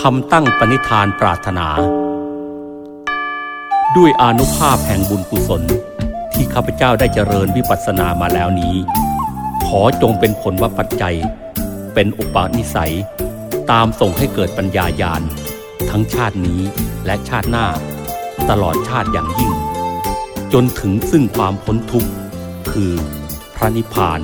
คำตั้งปณิธานปรารถนา ด้วยอนุภาพแห่งบุญกุศล ที่ข้าพเจ้าได้เจริญวิปัสสนามาแล้วนี้ ขอจงเป็นผลวปัจจัย เป็นอุปนิสัย ตามส่งให้เกิดปัญญาญาณ ทั้งชาตินี้และชาติหน้า ตลอดชาติอย่างยิ่ง จนถึงซึ่งความพ้นทุกข์ คือพระนิพพาน